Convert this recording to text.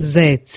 زيت.